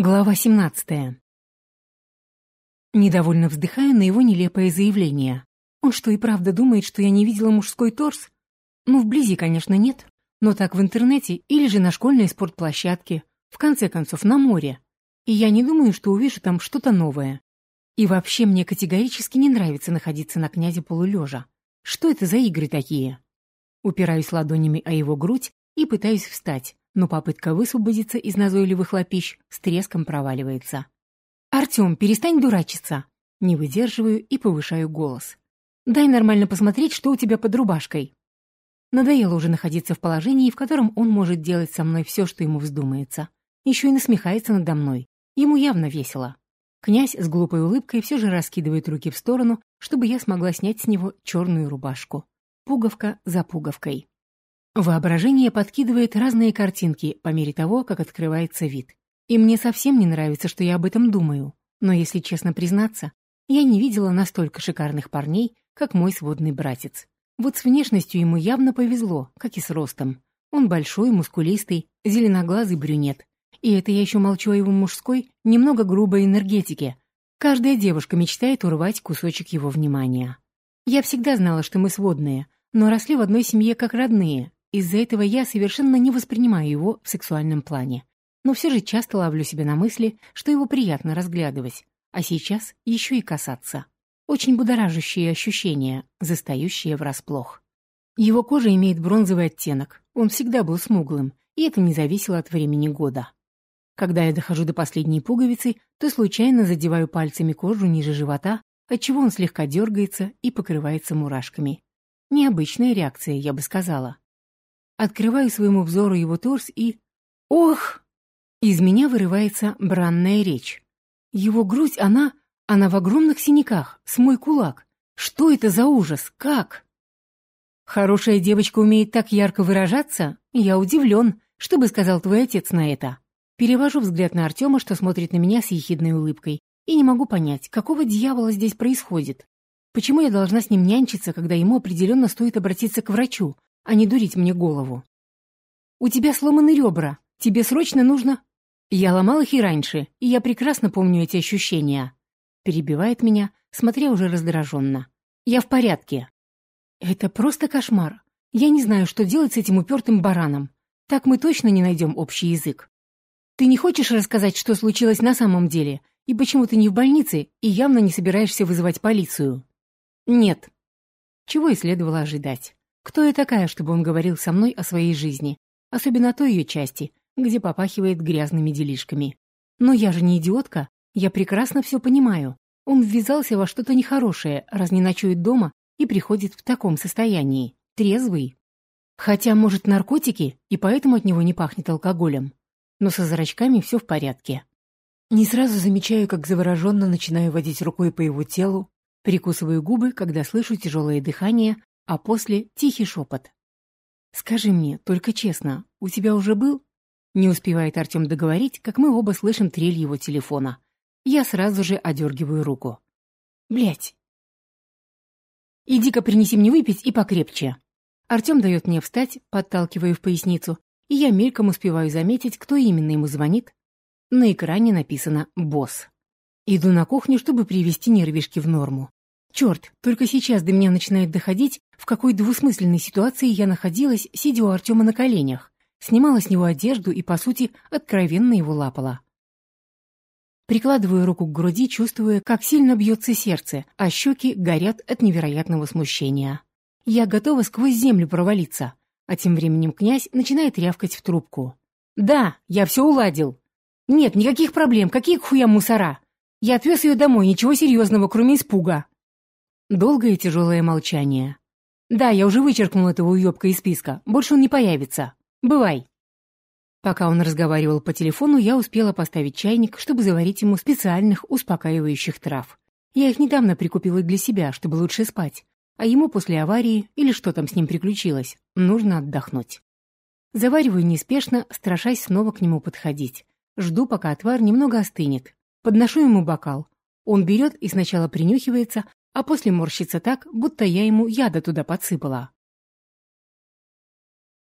Глава 17. Недовольно вздыхаю на его нелепое заявление. Он что и правда думает, что я не видела мужской торс? Ну, вблизи, конечно, нет. Но так в интернете или же на школьной спортплощадке. В конце концов, на море. И я не думаю, что увижу там что-то новое. И вообще мне категорически не нравится находиться на князе полулежа. Что это за игры такие? Упираюсь ладонями о его грудь и пытаюсь встать но попытка высвободиться из назойливых лапищ с треском проваливается. «Артем, перестань дурачиться!» Не выдерживаю и повышаю голос. «Дай нормально посмотреть, что у тебя под рубашкой». Надоело уже находиться в положении, в котором он может делать со мной все, что ему вздумается. Еще и насмехается надо мной. Ему явно весело. Князь с глупой улыбкой все же раскидывает руки в сторону, чтобы я смогла снять с него черную рубашку. Пуговка за пуговкой. Воображение подкидывает разные картинки по мере того, как открывается вид. И мне совсем не нравится, что я об этом думаю. Но если честно признаться, я не видела настолько шикарных парней, как мой сводный братец. Вот с внешностью ему явно повезло, как и с ростом. Он большой, мускулистый, зеленоглазый брюнет. И это я еще молчу о его мужской, немного грубой энергетике. Каждая девушка мечтает урвать кусочек его внимания. Я всегда знала, что мы сводные, но росли в одной семье как родные, из-за этого я совершенно не воспринимаю его в сексуальном плане. Но все же часто ловлю себя на мысли, что его приятно разглядывать, а сейчас еще и касаться. Очень будоражащие ощущения, застающие врасплох. Его кожа имеет бронзовый оттенок, он всегда был смуглым, и это не зависело от времени года. Когда я дохожу до последней пуговицы, то случайно задеваю пальцами кожу ниже живота, отчего он слегка дергается и покрывается мурашками. Необычная реакция, я бы сказала. Открываю своему взору его торс и... Ох! Из меня вырывается бранная речь. Его грудь, она... Она в огромных синяках, с мой кулак. Что это за ужас? Как? Хорошая девочка умеет так ярко выражаться? Я удивлен. Что бы сказал твой отец на это? Перевожу взгляд на Артема, что смотрит на меня с ехидной улыбкой, и не могу понять, какого дьявола здесь происходит. Почему я должна с ним нянчиться, когда ему определенно стоит обратиться к врачу, а не дурить мне голову. «У тебя сломаны ребра. Тебе срочно нужно...» «Я ломал их и раньше, и я прекрасно помню эти ощущения». Перебивает меня, смотря уже раздраженно. «Я в порядке». «Это просто кошмар. Я не знаю, что делать с этим упертым бараном. Так мы точно не найдем общий язык. Ты не хочешь рассказать, что случилось на самом деле, и почему ты не в больнице, и явно не собираешься вызывать полицию?» «Нет». Чего и следовало ожидать. Кто я такая, чтобы он говорил со мной о своей жизни, особенно о той ее части, где попахивает грязными делишками. Но я же не идиотка, я прекрасно все понимаю. Он ввязался во что-то нехорошее, раз не ночует дома и приходит в таком состоянии, трезвый. Хотя, может, наркотики, и поэтому от него не пахнет алкоголем. Но со зрачками все в порядке. Не сразу замечаю, как завороженно начинаю водить рукой по его телу, прикусываю губы, когда слышу тяжелое дыхание, а после тихий шепот. «Скажи мне, только честно, у тебя уже был?» Не успевает Артем договорить, как мы оба слышим трель его телефона. Я сразу же одергиваю руку. Блять. «Иди-ка принеси мне выпить и покрепче». Артем дает мне встать, подталкивая в поясницу, и я мельком успеваю заметить, кто именно ему звонит. На экране написано «Босс». Иду на кухню, чтобы привести нервишки в норму. Черт, только сейчас до меня начинает доходить, в какой двусмысленной ситуации я находилась, сидя у Артема на коленях. Снимала с него одежду и, по сути, откровенно его лапала. Прикладываю руку к груди, чувствуя, как сильно бьется сердце, а щеки горят от невероятного смущения. Я готова сквозь землю провалиться. А тем временем князь начинает рявкать в трубку. «Да, я все уладил. Нет, никаких проблем, какие к хуям мусора. Я отвез ее домой, ничего серьезного, кроме испуга». Долгое и тяжелое молчание. «Да, я уже вычеркнул этого уебка из списка. Больше он не появится. Бывай». Пока он разговаривал по телефону, я успела поставить чайник, чтобы заварить ему специальных успокаивающих трав. Я их недавно прикупила для себя, чтобы лучше спать. А ему после аварии, или что там с ним приключилось, нужно отдохнуть. Завариваю неспешно, страшась снова к нему подходить. Жду, пока отвар немного остынет. Подношу ему бокал. Он берет и сначала принюхивается, а после морщится так, будто я ему яда туда подсыпала.